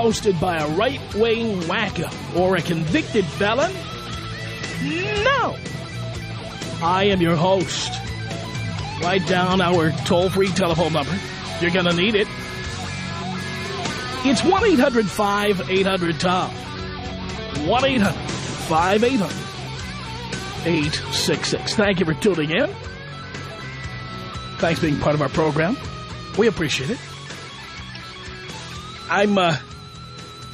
hosted by a right-wing wacko or a convicted felon? No. I am your host. Write down our toll-free telephone number. You're going to need it. It's 1-800-5800-TOM. 1-800-5800-866. Thank you for tuning in. Thanks for being part of our program. We appreciate it. I'm uh,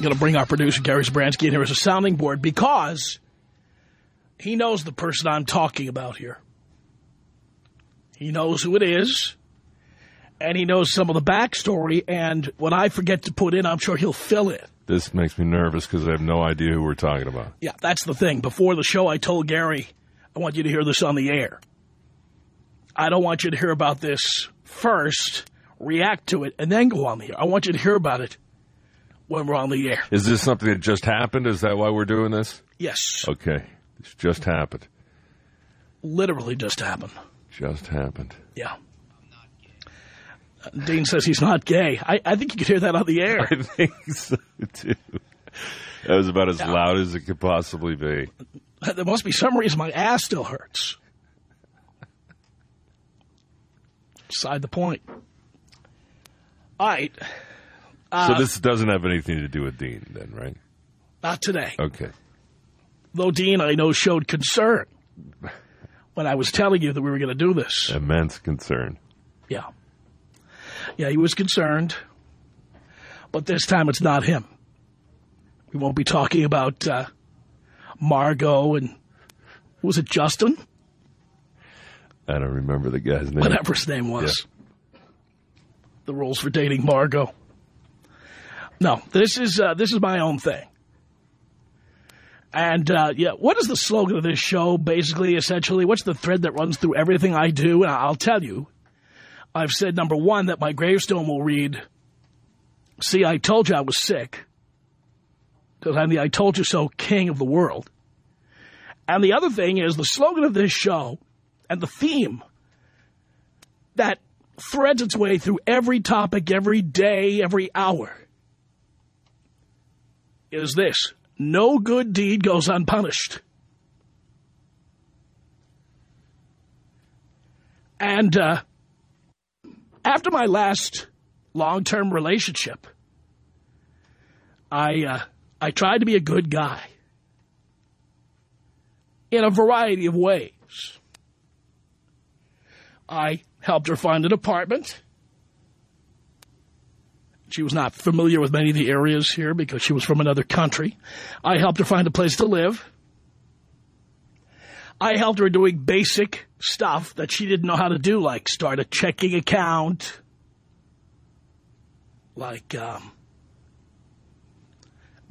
going to bring our producer, Gary Zabransky, in here as a sounding board because he knows the person I'm talking about here. He knows who it is, and he knows some of the backstory, and what I forget to put in, I'm sure he'll fill in. This makes me nervous because I have no idea who we're talking about. Yeah, that's the thing. Before the show, I told Gary, I want you to hear this on the air. I don't want you to hear about this first, react to it, and then go on the air. I want you to hear about it when we're on the air. Is this something that just happened? Is that why we're doing this? Yes. Okay. This just happened. Literally just happened. Just happened. Yeah. Uh, Dean says he's not gay. I, I think you could hear that on the air. I think so, too. That was about as loud as it could possibly be. There must be some reason my ass still hurts. Beside the point. All right. So this doesn't have anything to do with Dean then, right? Not today. Okay. Though Dean, I know, showed concern when I was telling you that we were going to do this. Immense concern. Yeah. Yeah, he was concerned. But this time it's not him. We won't be talking about uh, Margot and, was it Justin? I don't remember the guy's name. Whatever his name was. The rules for dating Margot. No, this is uh, this is my own thing. And, uh, yeah, what is the slogan of this show, basically, essentially? What's the thread that runs through everything I do? And I'll tell you. I've said, number one, that my gravestone will read, See, I told you I was sick. Because I'm the I told you so king of the world. And the other thing is the slogan of this show and the theme that threads its way through every topic, every day, every hour is this. No good deed goes unpunished. And uh, after my last long-term relationship, I uh, I tried to be a good guy in a variety of ways. I helped her find an apartment. She was not familiar with many of the areas here because she was from another country. I helped her find a place to live. I helped her doing basic stuff that she didn't know how to do, like start a checking account, like um,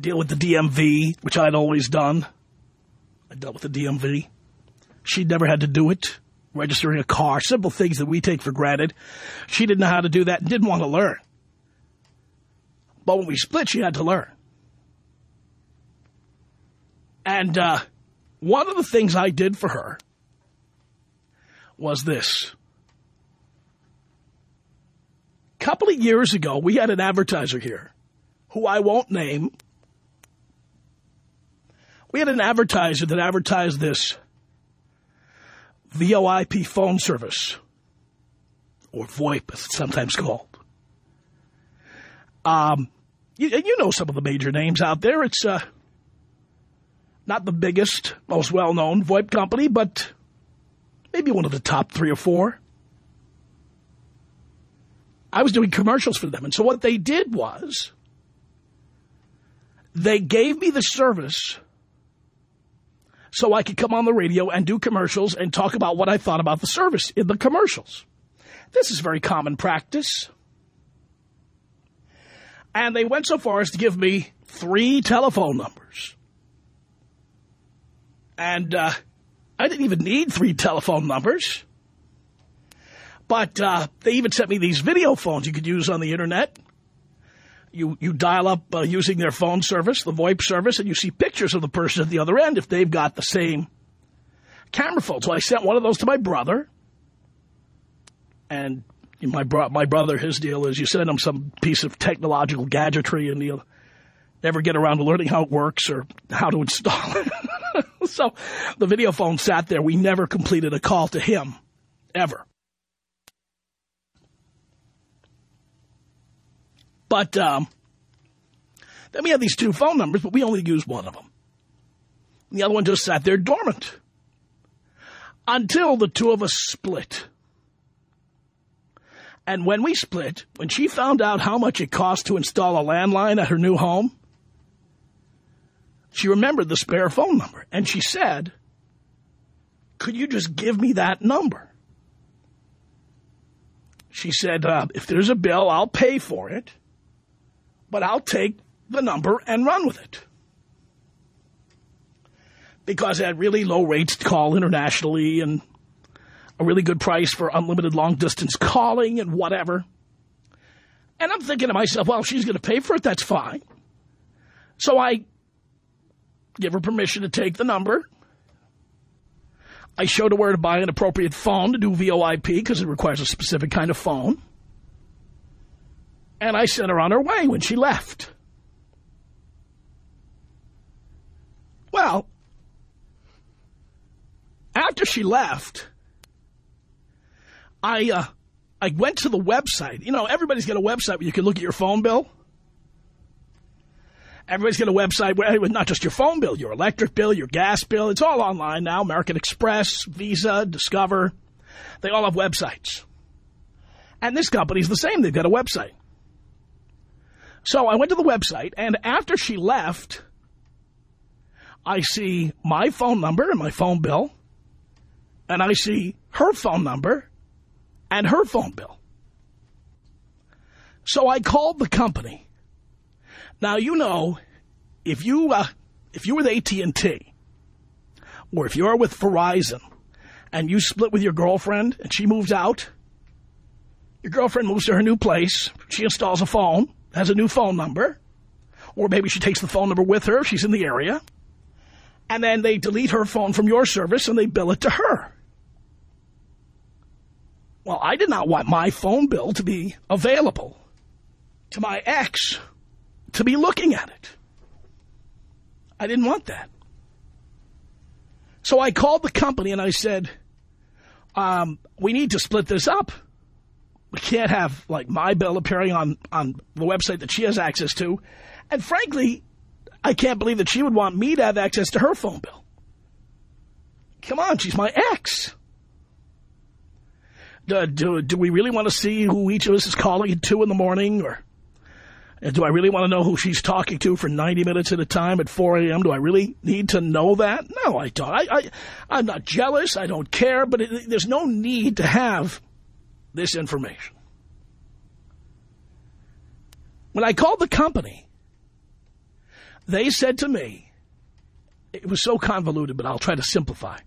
deal with the DMV, which I'd always done. I dealt with the DMV. She'd never had to do it. Registering a car, simple things that we take for granted. She didn't know how to do that and didn't want to learn. But when we split, she had to learn. And uh, one of the things I did for her was this. A couple of years ago, we had an advertiser here who I won't name. We had an advertiser that advertised this VoIP phone service, or VoIP as it's sometimes called. Um, you, you know some of the major names out there. It's uh, not the biggest, most well-known VoIP company, but maybe one of the top three or four. I was doing commercials for them. And so what they did was they gave me the service so I could come on the radio and do commercials and talk about what I thought about the service in the commercials. This is very common practice. And they went so far as to give me three telephone numbers. And uh, I didn't even need three telephone numbers. But uh, they even sent me these video phones you could use on the Internet. You, you dial up uh, using their phone service, the VoIP service, and you see pictures of the person at the other end if they've got the same camera phone. So I sent one of those to my brother. And my bro my brother, his deal is you send him some piece of technological gadgetry and he'll, never get around to learning how it works or how to install it. so the video phone sat there. We never completed a call to him, ever. But um, then we had these two phone numbers, but we only used one of them. The other one just sat there dormant. Until the two of us split. And when we split, when she found out how much it cost to install a landline at her new home, she remembered the spare phone number. And she said, could you just give me that number? She said, uh, if there's a bill, I'll pay for it, but I'll take the number and run with it. Because at really low rates to call internationally and a really good price for unlimited long-distance calling and whatever. And I'm thinking to myself, well, she's going to pay for it, that's fine. So I give her permission to take the number. I showed her where to buy an appropriate phone to do VoIP because it requires a specific kind of phone. And I sent her on her way when she left. Well, after she left, I uh, I went to the website. You know, everybody's got a website where you can look at your phone bill. Everybody's got a website where not just your phone bill, your electric bill, your gas bill. It's all online now. American Express, Visa, Discover. They all have websites. And this company's the same. They've got a website. So I went to the website, and after she left, I see my phone number and my phone bill, and I see her phone number and her phone bill. So I called the company. Now, you know, if you, uh, if you were with AT&T, or if you're with Verizon, and you split with your girlfriend, and she moves out, your girlfriend moves to her new place, she installs a phone, has a new phone number, or maybe she takes the phone number with her, if she's in the area, and then they delete her phone from your service and they bill it to her. Well, I did not want my phone bill to be available to my ex to be looking at it. I didn't want that. So I called the company and I said, um, we need to split this up. We can't have, like, my bill appearing on, on the website that she has access to. And frankly, I can't believe that she would want me to have access to her phone bill. Come on, she's my ex. Do, do, do we really want to see who each of us is calling at 2 in the morning? Or uh, do I really want to know who she's talking to for 90 minutes at a time at 4 a.m.? Do I really need to know that? No, I don't. I, I, I'm not jealous. I don't care. But it, there's no need to have this information. When I called the company, they said to me, it was so convoluted, but I'll try to simplify.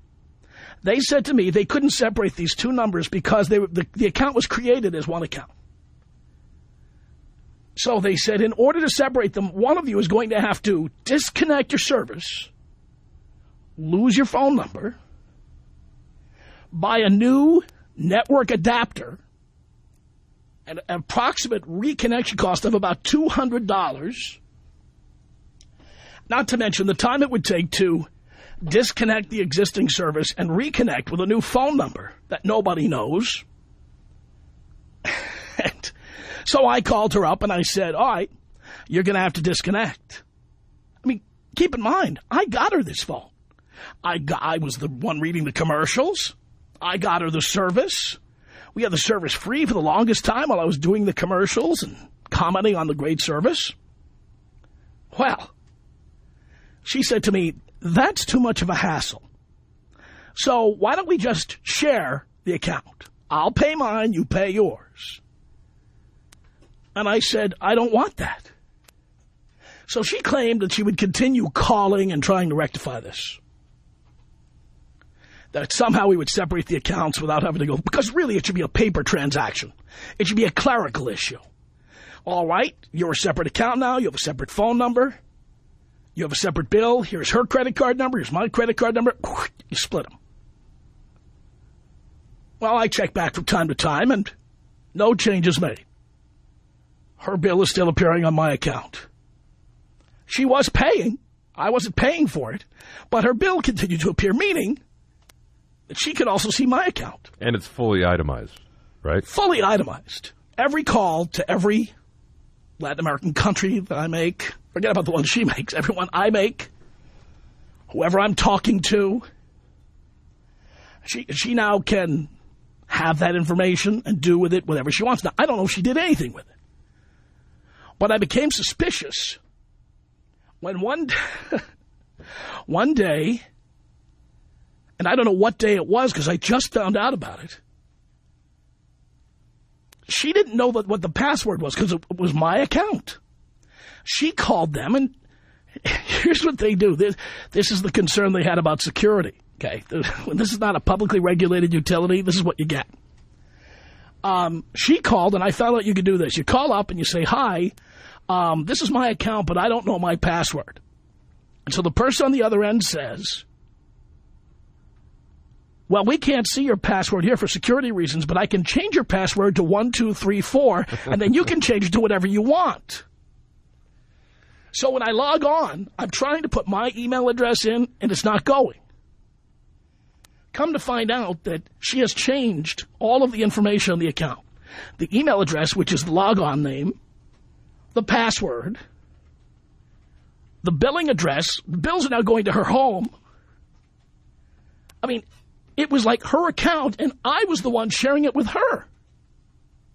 They said to me they couldn't separate these two numbers because they were, the, the account was created as one account. So they said in order to separate them, one of you is going to have to disconnect your service, lose your phone number, buy a new network adapter, an approximate reconnection cost of about $200, not to mention the time it would take to disconnect the existing service and reconnect with a new phone number that nobody knows. and so I called her up and I said, all right, you're going to have to disconnect. I mean, keep in mind, I got her this phone. I, got, I was the one reading the commercials. I got her the service. We had the service free for the longest time while I was doing the commercials and commenting on the great service. Well, she said to me, that's too much of a hassle. So why don't we just share the account? I'll pay mine, you pay yours. And I said, I don't want that. So she claimed that she would continue calling and trying to rectify this. That somehow we would separate the accounts without having to go, because really it should be a paper transaction. It should be a clerical issue. All right, you're a separate account now, you have a separate phone number. You have a separate bill. Here's her credit card number. Here's my credit card number. You split them. Well, I check back from time to time, and no changes made. Her bill is still appearing on my account. She was paying. I wasn't paying for it. But her bill continued to appear, meaning that she could also see my account. And it's fully itemized, right? Fully itemized. Every call to every Latin American country that I make, forget about the one she makes, everyone I make, whoever I'm talking to, she, she now can have that information and do with it whatever she wants. Now, I don't know if she did anything with it. But I became suspicious when one, one day, and I don't know what day it was because I just found out about it, she didn't know what the password was because it was my account. She called them, and here's what they do. This, this is the concern they had about security. Okay, this is not a publicly regulated utility. This is what you get. Um, she called, and I found out you could do this. You call up and you say, hi, um, this is my account, but I don't know my password. And so the person on the other end says, well, we can't see your password here for security reasons, but I can change your password to 1234, and then you can change it to whatever you want. So when I log on, I'm trying to put my email address in, and it's not going. Come to find out that she has changed all of the information on the account. The email address, which is the logon name, the password, the billing address, the bills are now going to her home. I mean, it was like her account, and I was the one sharing it with her.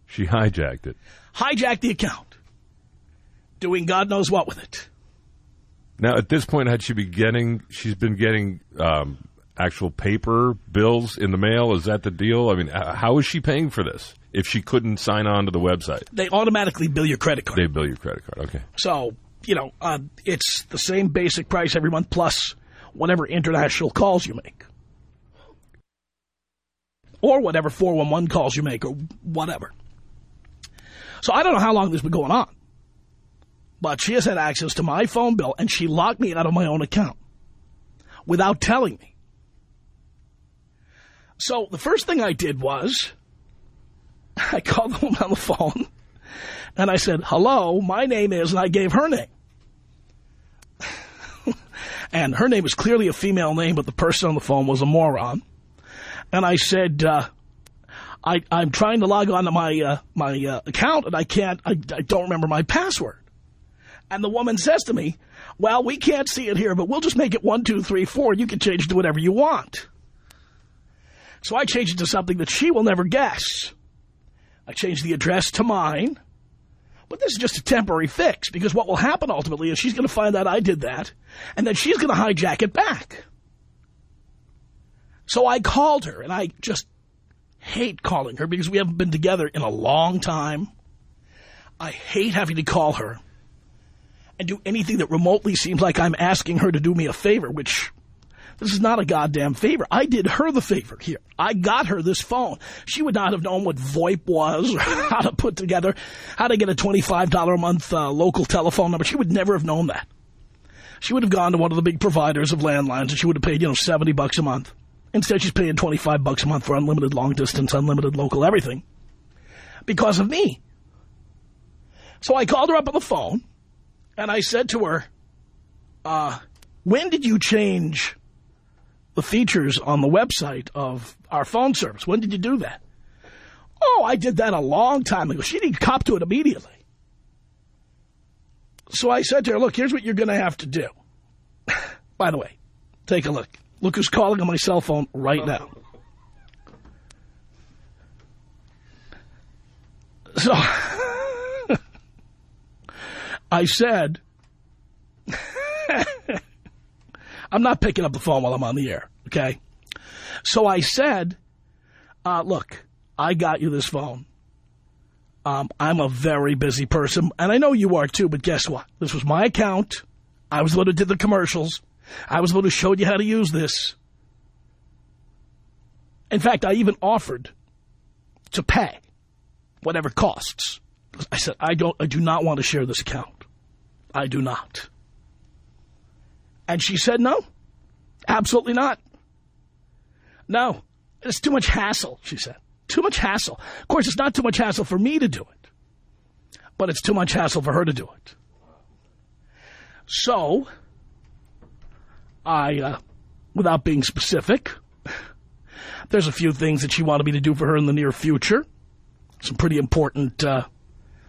She hijacked it. Hijacked the account. Doing God knows what with it. Now, at this point, had she been getting, she's been getting um, actual paper bills in the mail? Is that the deal? I mean, how is she paying for this if she couldn't sign on to the website? They automatically bill your credit card. They bill your credit card, okay. So, you know, uh, it's the same basic price every month plus whatever international calls you make or whatever 411 calls you make or whatever. So I don't know how long this has been going on. But she has had access to my phone bill, and she locked me out of my own account without telling me. So the first thing I did was I called the woman on the phone, and I said, hello, my name is, and I gave her name. and her name is clearly a female name, but the person on the phone was a moron and I said, uh, I, I'm trying to log on to my uh, my uh, account, and I can't, I, I don't remember my password. And the woman says to me, well, we can't see it here, but we'll just make it one, two, three, four. You can change it to whatever you want. So I changed it to something that she will never guess. I changed the address to mine. But this is just a temporary fix, because what will happen ultimately is she's going to find out I did that, and then she's going to hijack it back. So I called her, and I just hate calling her because we haven't been together in a long time. I hate having to call her and do anything that remotely seems like I'm asking her to do me a favor, which this is not a goddamn favor. I did her the favor here. I got her this phone. She would not have known what VoIP was or how to put together, how to get a $25 a month uh, local telephone number. She would never have known that. She would have gone to one of the big providers of landlines and she would have paid, you know, 70 bucks a month. Instead, she's paying 25 bucks a month for unlimited long distance, unlimited local, everything. Because of me. So I called her up on the phone, and I said to her, uh, when did you change the features on the website of our phone service? When did you do that? Oh, I did that a long time ago. She didn't cop to it immediately. So I said to her, look, here's what you're going to have to do. By the way, take a look. Look who's calling on my cell phone right now. So, I said, I'm not picking up the phone while I'm on the air, okay? So I said, uh, look, I got you this phone. Um, I'm a very busy person, and I know you are too, but guess what? This was my account. I was the one who did the commercials. I was the one who showed you how to use this. In fact, I even offered to pay whatever costs. I said, I don't, I do not want to share this account. I do not. And she said, no, absolutely not. No, it's too much hassle, she said. Too much hassle. Of course, it's not too much hassle for me to do it, but it's too much hassle for her to do it. So, I, uh, without being specific, there's a few things that she wanted me to do for her in the near future. Some pretty important uh,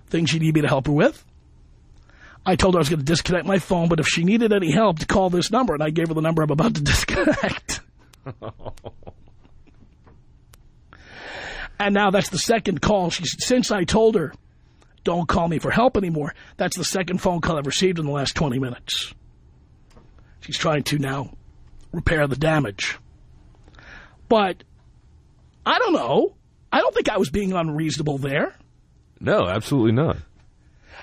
things she needed me to help her with. I told her I was going to disconnect my phone, but if she needed any help, to call this number, and I gave her the number I'm about to disconnect. and now that's the second call. She, since I told her, don't call me for help anymore, that's the second phone call I've received in the last 20 minutes. She's trying to now repair the damage. But I don't know. I don't think I was being unreasonable there. No, absolutely not.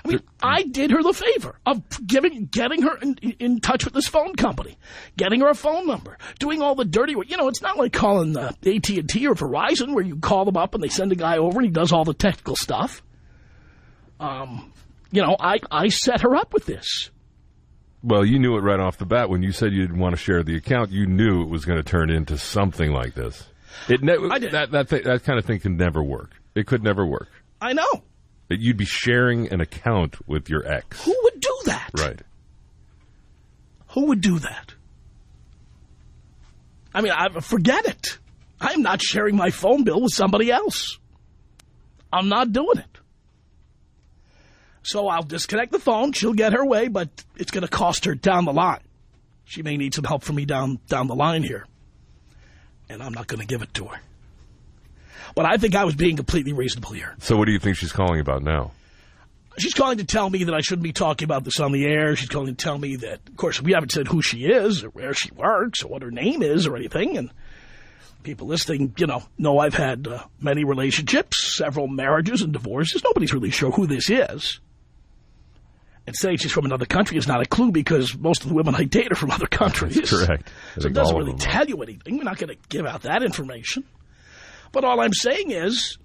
I mean, I did her the favor of giving, getting her in, in, touch with this phone company, getting her a phone number, doing all the dirty work. You know, it's not like calling uh, AT&T or Verizon where you call them up and they send a guy over and he does all the technical stuff. Um, you know, I, I set her up with this. Well, you knew it right off the bat when you said you didn't want to share the account. You knew it was going to turn into something like this. It I did. That that th that kind of thing can never work. It could never work. I know. That you'd be sharing an account with your ex. Who would do that? Right. Who would do that? I mean, I, forget it. I'm not sharing my phone bill with somebody else. I'm not doing it. So I'll disconnect the phone. She'll get her way, but it's going to cost her down the line. She may need some help from me down, down the line here. And I'm not going to give it to her. But I think I was being completely reasonable here. So what do you think she's calling about now? She's calling to tell me that I shouldn't be talking about this on the air. She's calling to tell me that, of course, we haven't said who she is or where she works or what her name is or anything. And people listening, you know, know I've had uh, many relationships, several marriages and divorces. Nobody's really sure who this is. And saying she's from another country is not a clue because most of the women I date are from other countries. That's correct. So it doesn't really tell you anything. We're not going to give out that information. But all I'm saying is,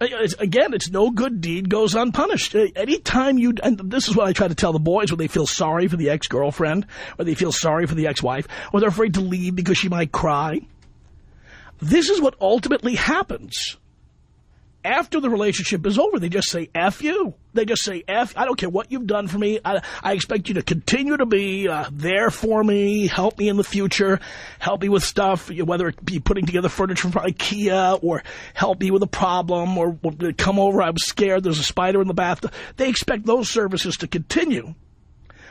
again, it's no good deed goes unpunished. Uh, anytime you, and this is what I try to tell the boys when they feel sorry for the ex-girlfriend, or they feel sorry for the ex-wife, or they're afraid to leave because she might cry. This is what ultimately happens after the relationship is over, they just say F you. They just say F, I don't care what you've done for me. I, I expect you to continue to be uh, there for me, help me in the future, help me with stuff, whether it be putting together furniture from Ikea or help me with a problem or come over, I'm scared, there's a spider in the bathroom. They expect those services to continue.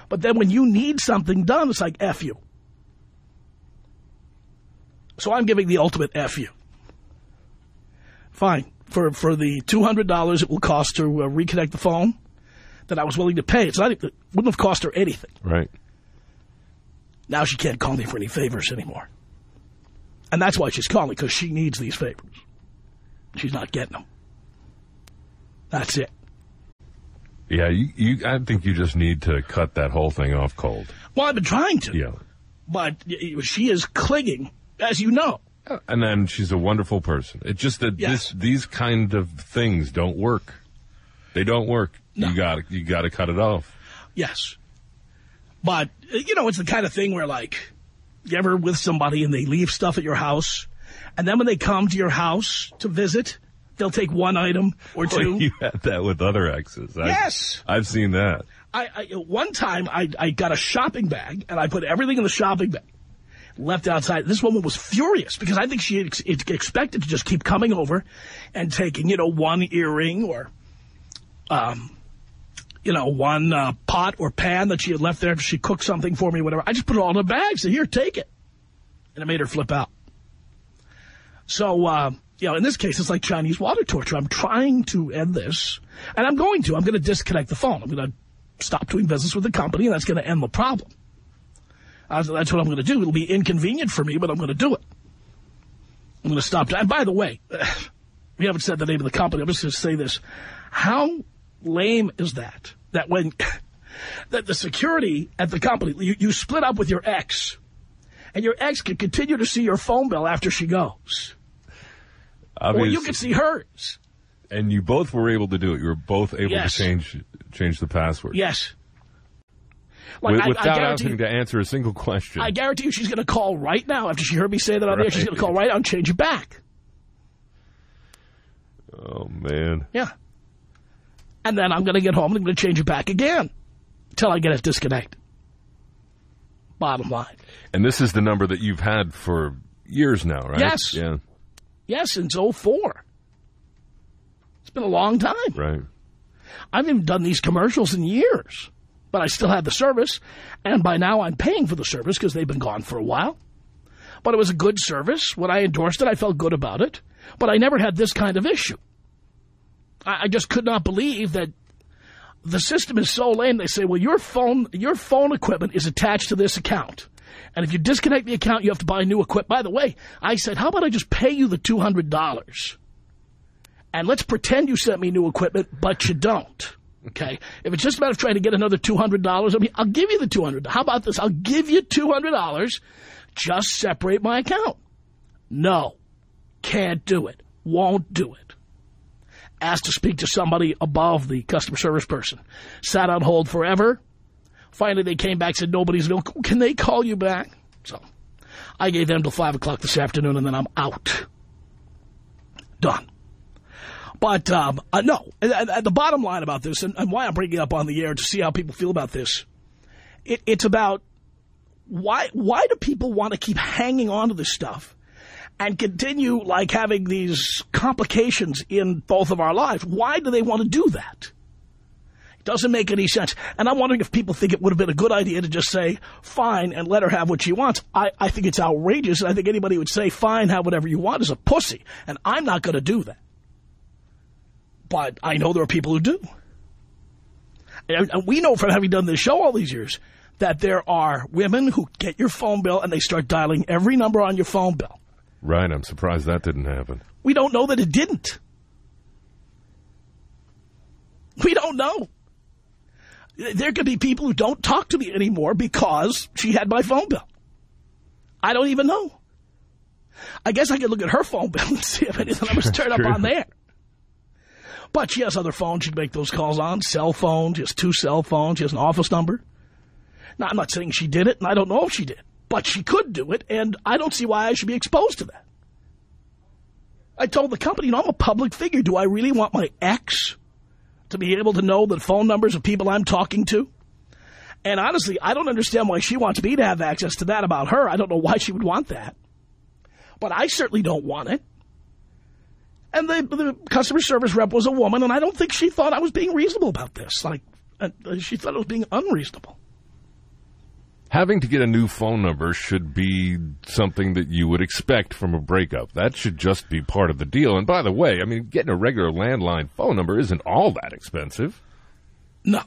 But then when you need something done, it's like F you. So I'm giving the ultimate F you. Fine for, for the $200 it will cost to uh, reconnect the phone that I was willing to pay. It's not, it wouldn't have cost her anything. Right. Now she can't call me for any favors anymore. And that's why she's calling, because she needs these favors. She's not getting them. That's it. Yeah, you, you, I think you just need to cut that whole thing off cold. Well, I've been trying to. Yeah. But she is clinging, as you know. And then she's a wonderful person. It's just that yes. this these kind of things don't work. They don't work. No. You got you got to cut it off. Yes. But uh, you know, it's the kind of thing where like you ever with somebody and they leave stuff at your house, and then when they come to your house to visit, they'll take one item or oh, two. Well, you had that with other exes. Yes. I've, I've seen that. I, I one time I I got a shopping bag and I put everything in the shopping bag left outside. This woman was furious because I think she ex expected to just keep coming over and taking, you know, one earring or, um, you know, one uh, pot or pan that she had left there. If she cooked something for me, whatever. I just put it all in a bag. Said, here, take it. And it made her flip out. So, uh, you know, in this case, it's like Chinese water torture. I'm trying to end this, and I'm going to. I'm going to disconnect the phone. I'm going to stop doing business with the company, and that's going to end the problem. That's what I'm going to do. It'll be inconvenient for me, but I'm going to do it. I'm going to stop. And by the way, we haven't said the name of the company. I'm just going to say this. How lame is that? That when that the security at the company, you, you split up with your ex, and your ex can continue to see your phone bill after she goes. Obviously. Or you can see hers. And you both were able to do it. You were both able yes. to change change the password. Yes. Like, Without I, I having to answer a single question. I guarantee you she's going to call right now. After she heard me say that on right. air, she's going to call right now and change it back. Oh, man. Yeah. And then I'm going to get home and I'm going to change it back again until I get it disconnected. bottom line. And this is the number that you've had for years now, right? Yes. Yeah, Yes, since 04. It's been a long time. right. I haven't even done these commercials in years, but I still had the service, and by now I'm paying for the service because they've been gone for a while. But it was a good service. When I endorsed it, I felt good about it, but I never had this kind of issue. I, I just could not believe that the system is so lame. They say, well, your phone, your phone equipment is attached to this account. And if you disconnect the account, you have to buy new equipment. By the way, I said, how about I just pay you the $200? And let's pretend you sent me new equipment, but you don't. Okay? If it's just a matter of trying to get another $200, I mean, I'll give you the $200. How about this? I'll give you $200. Just separate my account. No. Can't do it. Won't do it. Asked to speak to somebody above the customer service person. Sat on hold forever. Finally, they came back, said nobody's available. Can they call you back? So I gave them till 5 o'clock this afternoon, and then I'm out. Done. But, um, uh, no, the bottom line about this, and, and why I'm bringing it up on the air to see how people feel about this, it, it's about why why do people want to keep hanging on to this stuff and continue, like, having these complications in both of our lives? Why do they want to do that? It doesn't make any sense. And I'm wondering if people think it would have been a good idea to just say, fine, and let her have what she wants. I, I think it's outrageous, I think anybody would say, fine, have whatever you want is a pussy. And I'm not going to do that. But I know there are people who do. And we know from having done this show all these years that there are women who get your phone bill and they start dialing every number on your phone bill. Right, I'm surprised that didn't happen. We don't know that it didn't. We don't know. There could be people who don't talk to me anymore because she had my phone bill. I don't even know. I guess I could look at her phone bill and see if anything was turned up on there. But she has other phones she'd make those calls on. Cell phones. She has two cell phones. She has an office number. Now, I'm not saying she did it, and I don't know if she did. But she could do it, and I don't see why I should be exposed to that. I told the company, you know, I'm a public figure. Do I really want my ex to be able to know the phone numbers of people I'm talking to? And honestly, I don't understand why she wants me to have access to that about her. I don't know why she would want that. But I certainly don't want it. And the, the customer service rep was a woman, and I don't think she thought I was being reasonable about this. Like, uh, she thought I was being unreasonable. Having to get a new phone number should be something that you would expect from a breakup. That should just be part of the deal. And by the way, I mean, getting a regular landline phone number isn't all that expensive. No.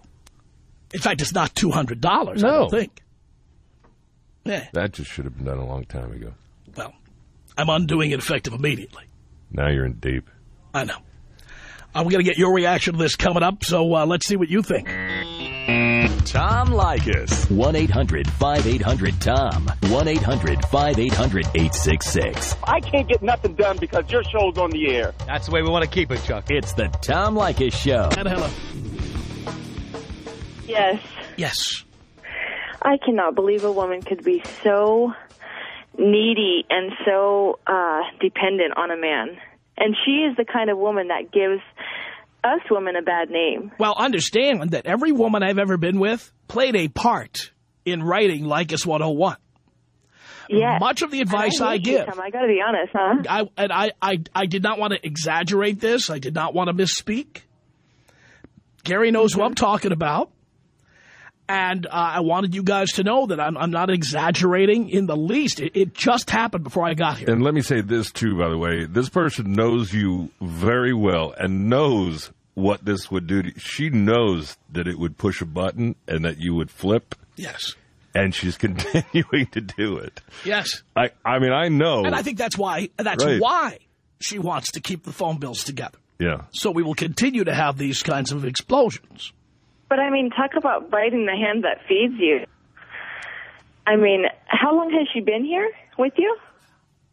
In fact, it's not $200, I No. don't think. Yeah, That just should have been done a long time ago. well, I'm undoing it effective immediately. Now you're in deep. I know. I'm going to get your reaction to this coming up, so uh, let's see what you think. Tom Leykis. 1-800-5800-TOM. 1-800-5800-866. I can't get nothing done because your show's on the air. That's the way we want to keep it, Chuck. It's the Tom Leykis Show. And hello. Yes. Yes. I cannot believe a woman could be so needy and so uh, dependent on a man. And she is the kind of woman that gives us women a bad name. Well, understand that every woman I've ever been with played a part in writing Leykis 101. Yes. Much of the advice And I give. I got to be honest, huh? I, and I, I, I did not want to exaggerate this. I did not want to misspeak. Gary knows who I'm talking about. And uh, I wanted you guys to know that I'm, I'm not exaggerating in the least. It, it just happened before I got here. And let me say this, too, by the way. This person knows you very well and knows what this would do. To, she knows that it would push a button and that you would flip, Yes. and she's continuing to do it. Yes. I, I mean, I know. And I think that's why, that's Right. why she wants to keep the phone bills together. yeah. So we will continue to have these kinds of explosions. But I mean, talk about biting the hand that feeds you. I mean, how long has she been here with you?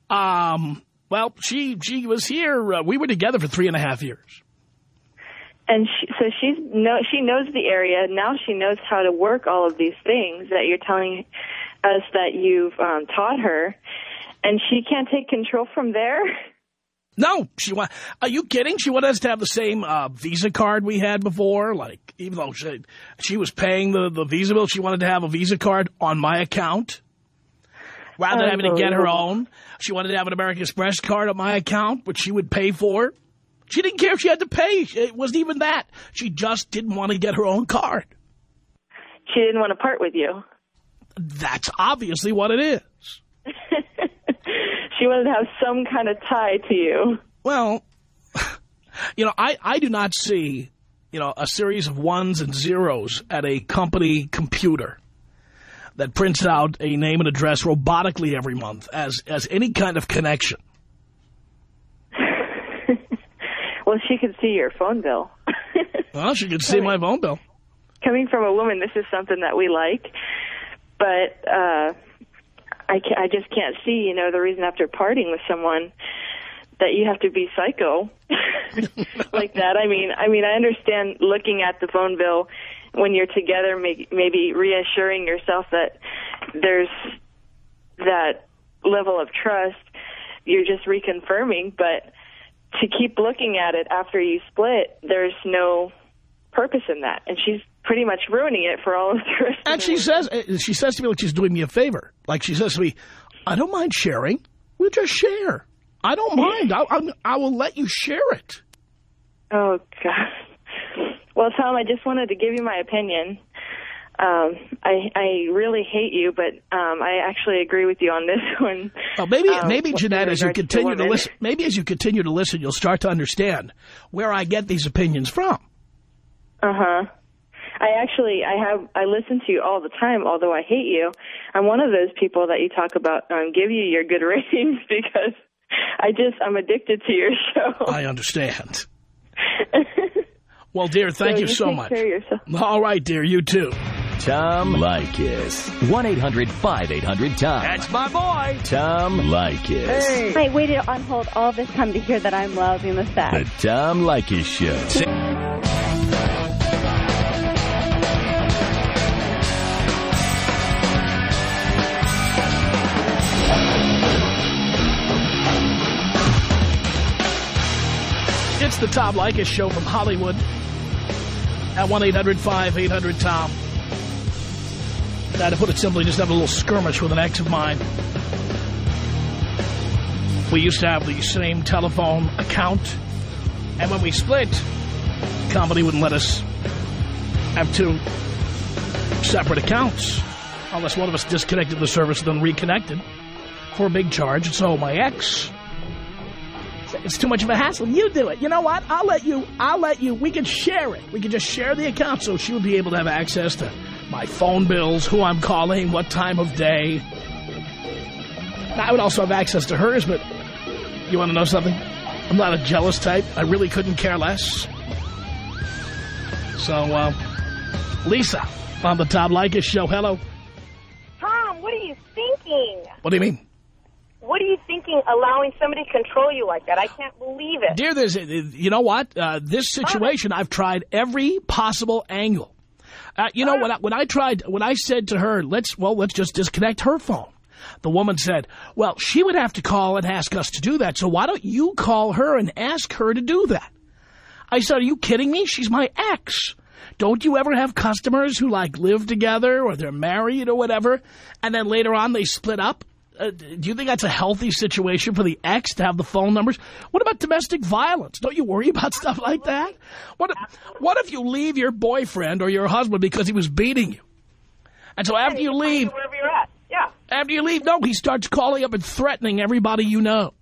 Um, well, she she was here. Uh, we were together for three and a half years. And she, so she's no, she knows the area. Now she knows how to work all of these things that you're telling us that you've um, taught her, and she can't take control from there. No, she want. Are you kidding? She wanted us to have the same uh, Visa card we had before. Like, even though she, she was paying the, the Visa bill, she wanted to have a Visa card on my account. Rather than having to get her own, she wanted to have an American Express card on my account, which she would pay for. She didn't care if she had to pay. It wasn't even that. She just didn't want to get her own card. She didn't want to part with you. That's obviously what it is. She wanted to have some kind of tie to you. Well, you know, I, I do not see, you know, a series of ones and zeros at a company computer that prints out a name and address robotically every month as, as any kind of connection. Well, she could see your phone bill. Well, she could see my phone bill. Coming from a woman, this is something that we like. But uh, I, I just can't see, you know, the reason after parting with someone that you have to be psycho like that. I mean, I mean, I understand looking at the phone bill when you're together, may, maybe reassuring yourself that there's that level of trust. You're just reconfirming, but to keep looking at it after you split, there's no purpose in that. And she's pretty much ruining it for all of the rest And of she says, uh, she says to me like she's doing me a favor. Like she says to me, I don't mind sharing. We'll just share. I don't mind. I, I, I will let you share it. Oh, God. Well, Tom, I just wanted to give you my opinion. Um, I, I really hate you, but um, I actually agree with you on this one. Well, maybe, Um, maybe Jeanette, as you regards to continue to listen, maybe as you continue to listen, you'll start to understand where I get these opinions from. Uh huh. I actually, I have, I listen to you all the time. Although I hate you, I'm one of those people that you talk about. Um, give you your good ratings because I just, I'm addicted to your show. I understand. Well, dear, thank So you so take much. Care of yourself. All right, dear, you too. Tom Leykis. 1-800-5800-TOM. That's my boy. Tom Leykis. I waited on hold all this time to hear that I'm lousy in the The sack. Tom Leykis Show. It's the Tom Leykis Show from Hollywood at 1-800-5800-TOM. Now, to put it simply, just have a little skirmish with an ex of mine. We used to have the same telephone account, and when we split, company wouldn't let us have two separate accounts unless one of us disconnected the service and then reconnected for a big charge. And So my ex it's too much of a hassle. You do it. You know what? I'll let you. I'll let you. We can share it. We can just share the account so she would be able to have access to my phone bills, who I'm calling, what time of day. I would also have access to hers, but you want to know something? I'm not a jealous type. I really couldn't care less. So, uh, Lisa, on the Tom Leykis show. Hello. Tom, what are you thinking? What do you mean? What are you thinking allowing somebody to control you like that? I can't believe it. Dear, there's, you know what? Uh, this situation, I've tried every possible angle. Uh, you know, when I, when I tried, when I said to her, let's, well, let's just disconnect her phone. The woman said, well, she would have to call and ask us to do that. So why don't you call her and ask her to do that? I said, are you kidding me? She's my ex. Don't you ever have customers who, like, live together or they're married or whatever, and then later on they split up? Uh, do you think that's a healthy situation for the ex to have the phone numbers? What about domestic violence? Don't you worry about stuff like that? What if, what if you leave your boyfriend or your husband because he was beating you? And so after you leave, Wherever you're at. Yeah. after you leave, no, he starts calling up and threatening everybody you know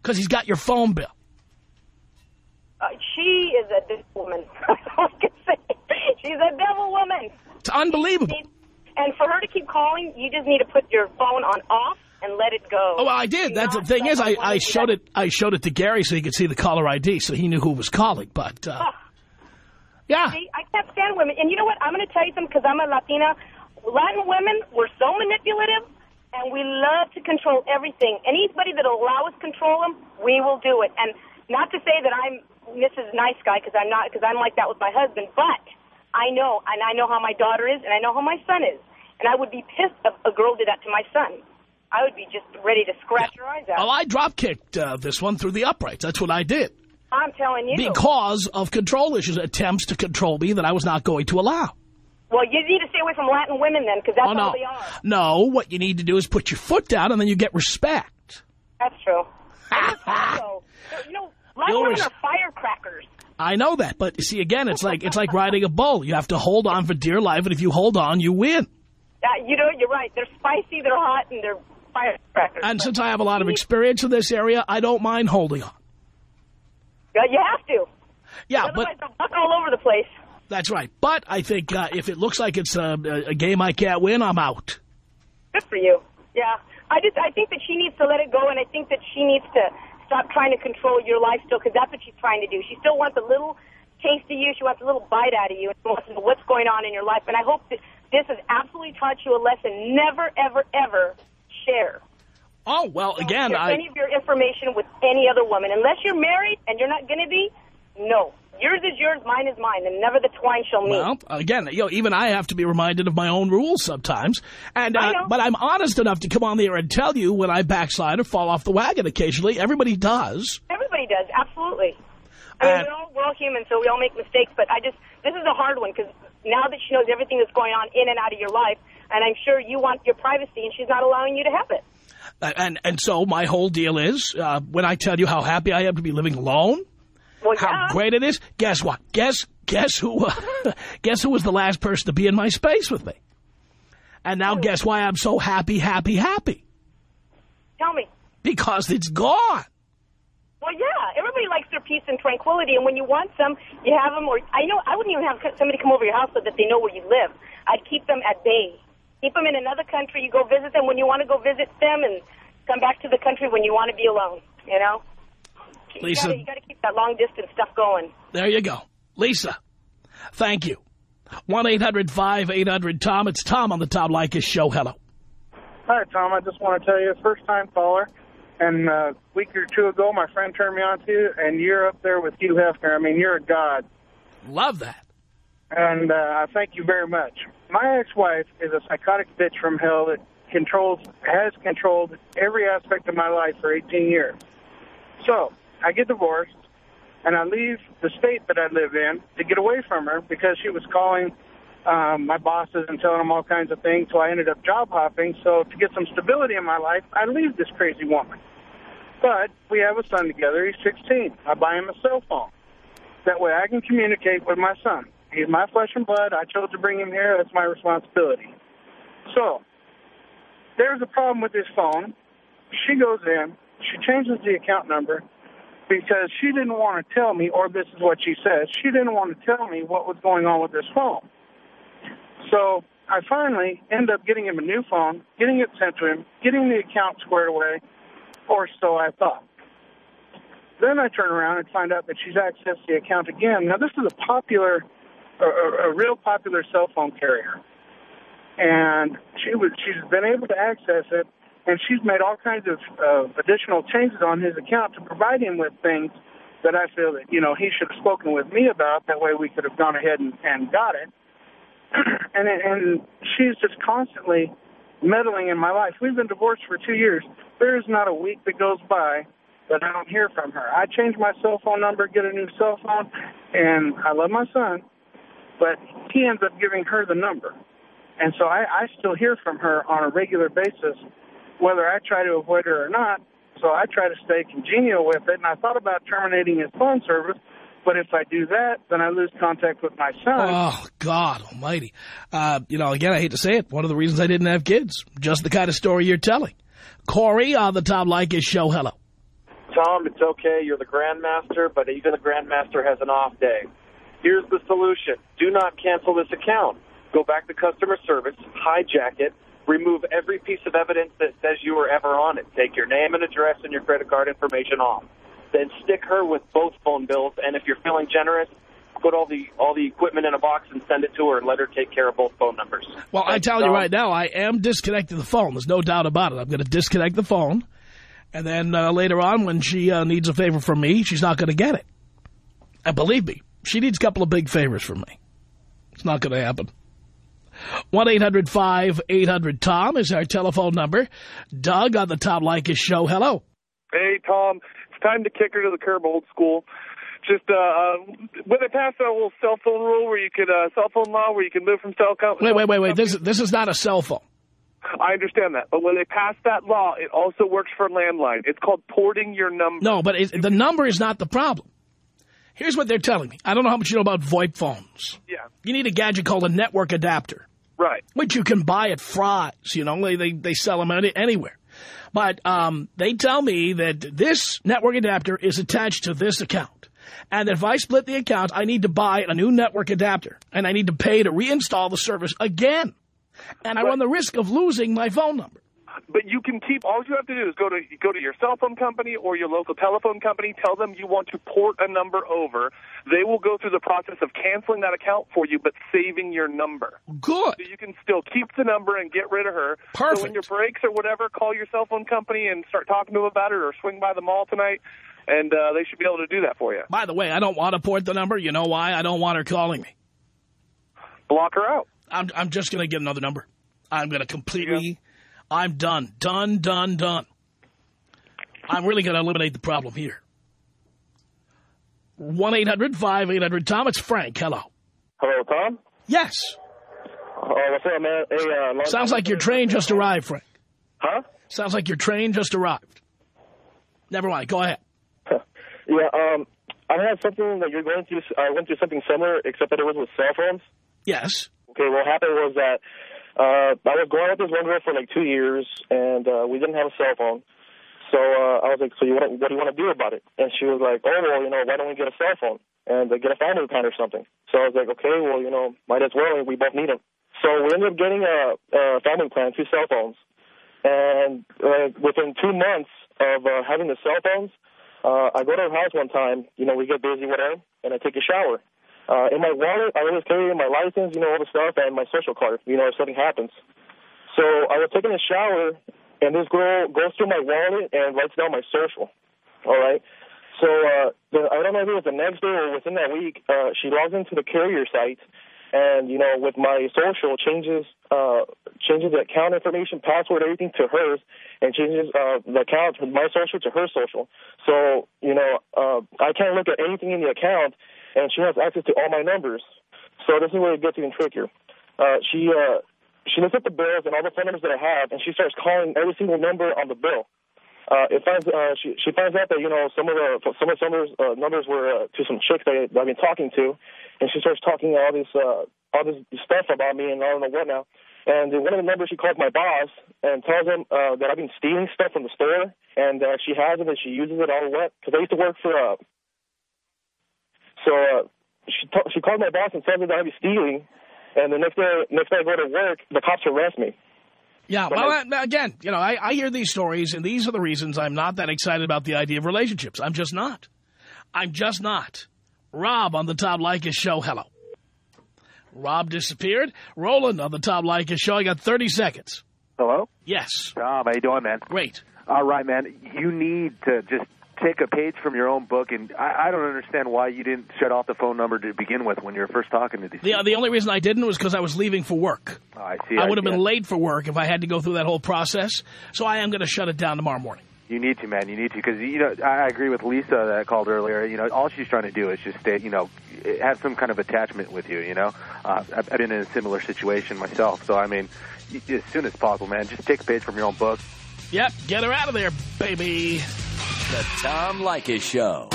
because he's got your phone bill. Uh, she is a devil woman. I can say. She's a devil woman. It's unbelievable. And for her to keep calling, you just need to put your phone on off and let it go. Oh, I did. Do That's the thing is, I, I showed it. I showed it to Gary so he could see the caller ID, so he knew who was calling. But uh, yeah, See, I can't stand women. And you know what? I'm going to tell you something because I'm a Latina. Latin women, we're so manipulative, and we love to control everything. Anybody that will allow us control them, we will do it. And not to say that I'm Mrs. Nice Guy because I'm not, because I'm like that with my husband, but I know, and I know how my daughter is, and I know how my son is. And I would be pissed if a girl did that to my son. I would be just ready to scratch your eyes out. Well, I drop kicked uh, this one through the uprights. That's what I did. I'm telling you. Because of control issues, attempts to control me that I was not going to allow. Well, you need to stay away from Latin women then, because that's oh, no. all they are. No, what you need to do is put your foot down and then you get respect. That's true. also, you know, Latin women are firecrackers. I know that, but see, again, it's like it's like riding a bull. You have to hold on for dear life, and if you hold on, you win. Uh, you know, you're right. They're spicy, they're hot, and they're firecrackers. And since I have a lot of experience in this area, I don't mind holding on. Yeah, you have to. Yeah, Otherwise, but all over the place. That's right. But I think uh, if it looks like it's a, a game I can't win, I'm out. Good for you. Yeah. I just I think that she needs to let it go, and I think that she needs to stop trying to control your life still, because that's what she's trying to do. She still wants a little taste of you. She wants a little bite out of you, and wants to know what's going on in your life. And I hope that this has absolutely taught you a lesson. Never, ever, ever share. Oh, well, Don't again, I... any of your information with any other woman. Unless you're married and you're not going to be, no. Yours is yours, mine is mine, and never the twine shall meet. Well, again, you know, even I have to be reminded of my own rules sometimes. And I uh. But I'm honest enough to come on the air and tell you when I backslide or fall off the wagon occasionally. Everybody does. Everybody does, absolutely. I mean, we're all, we're all human, so we all make mistakes, but I just, this is a hard one, because now that she knows everything that's going on in and out of your life, and I'm sure you want your privacy, and she's not allowing you to have it. Uh, And and so my whole deal is, uh, when I tell you how happy I am to be living alone, Well, how yeah. great it is, guess what? Guess guess who? Uh, guess who was the last person to be in my space with me? And now guess why I'm so happy, happy, happy? Tell me. Because it's gone. Well, yeah, everybody likes their peace and tranquility, and when you want some, you have them. Or I know I wouldn't even have somebody come over your house so that they know where you live. I'd keep them at bay. Keep them in another country. You go visit them when you want to go visit them, and come back to the country when you want to be alone. You know. Lisa. you got to keep that long distance stuff going. There you go. Lisa, thank you. 1-800-5800-TOM. It's Tom on the Tom Leykis Show. Hello. Hi, Tom. I just want to tell you, first time caller. And uh, a week or two ago, my friend turned me on to you, and you're up there with Hugh Hefner. I mean, you're a god. Love that. And uh, I thank you very much. My ex-wife is a psychotic bitch from hell that controls, has controlled every aspect of my life for 18 years. So I get divorced, and I leave the state that I live in to get away from her because she was calling um, my bosses and telling them all kinds of things. So I ended up job hopping. So to get some stability in my life, I leave this crazy woman. But we have a son together. He's 16. I buy him a cell phone. That way I can communicate with my son. He's my flesh and blood. I chose to bring him here. That's my responsibility. So there's a problem with his phone. She goes in. She changes the account number because she didn't want to tell me, or this is what she says, she didn't want to tell me what was going on with this phone. So I finally end up getting him a new phone, getting it sent to him, getting the account squared away, or so I thought. Then I turn around and find out that she's accessed the account again. Now, this is a popular, a, a, real popular cell phone carrier. And she was, she's been able to access it, and she's made all kinds of uh, additional changes on his account to provide him with things that I feel that, you know, he should have spoken with me about. That way we could have gone ahead and, and got it. and and she's just constantly meddling in my life. We've been divorced for two years. There is not a week that goes by that I don't hear from her. I change my cell phone number, get a new cell phone, and I love my son, but he ends up giving her the number. And so I, I still hear from her on a regular basis, whether I try to avoid her or not. So I try to stay congenial with it, and I thought about terminating his phone service, but if I do that, then I lose contact with my son. Oh, God almighty. Uh, you know, again, I hate to say it. One of the reasons I didn't have kids. Just the kind of story you're telling. Corey on the Tom Leykis show. Hello. Tom, it's okay. You're the grandmaster, but even the grandmaster has an off day. Here's the solution. Do not cancel this account. Go back to customer service, hijack it, remove every piece of evidence that says you were ever on it. Take your name and address and your credit card information off. Then stick her with both phone bills, and if you're feeling generous, put all the all the equipment in a box and send it to her and let her take care of both phone numbers. Well, I tell you right now, I am disconnecting the phone. There's no doubt about it. I'm going to disconnect the phone. And then uh, later on, when she uh, needs a favor from me, she's not going to get it. And believe me, she needs a couple of big favors from me. It's not going to happen. 1-800-5800-TOM is our telephone number. Doug on the Tom Leykis show. Hello. Hey, Tom. It's time to kick her to the curb, old school. Just uh, uh, when they passed that little cell phone rule where you could uh, cell phone law where you can move from cell company. Wait, wait, wait, wait. This, this is not a cell phone. I understand that, but when they passed that law, it also works for landline. It's called porting your number. No, but it, the number is not the problem. Here's what they're telling me. I don't know how much you know about VoIP phones. Yeah. You need a gadget called a network adapter. Right. Which you can buy at Fry's. You know, they, they, they sell them any, anywhere. But um, they tell me that this network adapter is attached to this account. And that if I split the account, I need to buy a new network adapter. And I need to pay to reinstall the service again. And I run the risk of losing my phone number. But you can keep, all you have to do is go to go to your cell phone company or your local telephone company, tell them you want to port a number over. They will go through the process of canceling that account for you, but saving your number. Good. So you can still keep the number and get rid of her. Perfect. So when your breaks or whatever, call your cell phone company and start talking to them about it or swing by the mall tonight, and uh, they should be able to do that for you. By the way, I don't want to port the number. You know why? I don't want her calling me. Block her out. I'm, I'm just going to get another number. I'm going to completely... I'm done. Done, done, done. I'm really going to eliminate the problem here. 1-800-5800-TOM. It's Frank. Hello. Hello, Tom? Yes. Oh, what's up, man? Hey, uh, long Sounds like your train just arrived, Frank. Huh? Sounds like your train just arrived. Never mind. Go ahead. Yeah, um, I had something that you're going through. I went through something similar, except that it was with cell phones. Yes. Okay, what happened was that uh, I was going with this one girl for like two years, and uh, we didn't have a cell phone. So uh, I was like, so you want, what do you want to do about it? And she was like, oh, well, you know, why don't we get a cell phone and uh, get a family plan or something? So I was like, okay, well, you know, might as well. We both need them. So we ended up getting a, a family plan, two cell phones. And uh, within two months of uh, having the cell phones, uh, I go to her house one time, you know, we get busy, whatever, and I take a shower. Uh, in my wallet, I always carry my license, you know, all the stuff, and my social card, you know, if something happens. So I was taking a shower, and this girl goes through my wallet and writes down my social, all right? So uh, the, I don't know if it was the next day or within that week, uh, she logs into the carrier site, and, you know, with my social, changes uh, changes the account information, password, everything to hers, and changes uh, the account from my social to her social. So, you know, uh, I can't look at anything in the account, and she has access to all my numbers. So this is where it gets even trickier. Uh, she uh, she looks at the bills and all the phone numbers that I have, and she starts calling every single number on the bill. Uh, it finds uh, she she finds out that you know some of the some of the numbers uh, numbers were uh, to some chicks that, that I've been talking to, and she starts talking all this uh, all this stuff about me and I don't know what now. And one of the numbers she calls my boss and tells him uh, that I've been stealing stuff from the store and uh, she has it and she uses it all what because I used to work for uh, so uh, she t- she called my boss and said that I'd be stealing, and the next day next day I go to work, the cops arrest me. Yeah, well, uh, again, you know, I, I hear these stories, and these are the reasons I'm not that excited about the idea of relationships. I'm just not. I'm just not. Rob on the Tom Leykis show, hello. Rob disappeared. Roland on the Tom Leykis show, I got 30 seconds. Hello? Yes. Tom, how you doing, man? Great. All right, man. You need to just take a page from your own book, and I, I don't understand why you didn't shut off the phone number to begin with when you were first talking to these The, the only reason I didn't was because I was leaving for work. Oh, I see. I would have been late for work if I had to go through that whole process. So I am going to shut it down tomorrow morning. You need to, man. You need to, because you know I I agree with Lisa that I called earlier. You know, all she's trying to do is just stay, you know, have some kind of attachment with you. You know, uh, I've I've been in a similar situation myself. So I mean, as soon as possible, man, just take a page from your own book. Yep, get her out of there, baby. The Tom Leykis Show.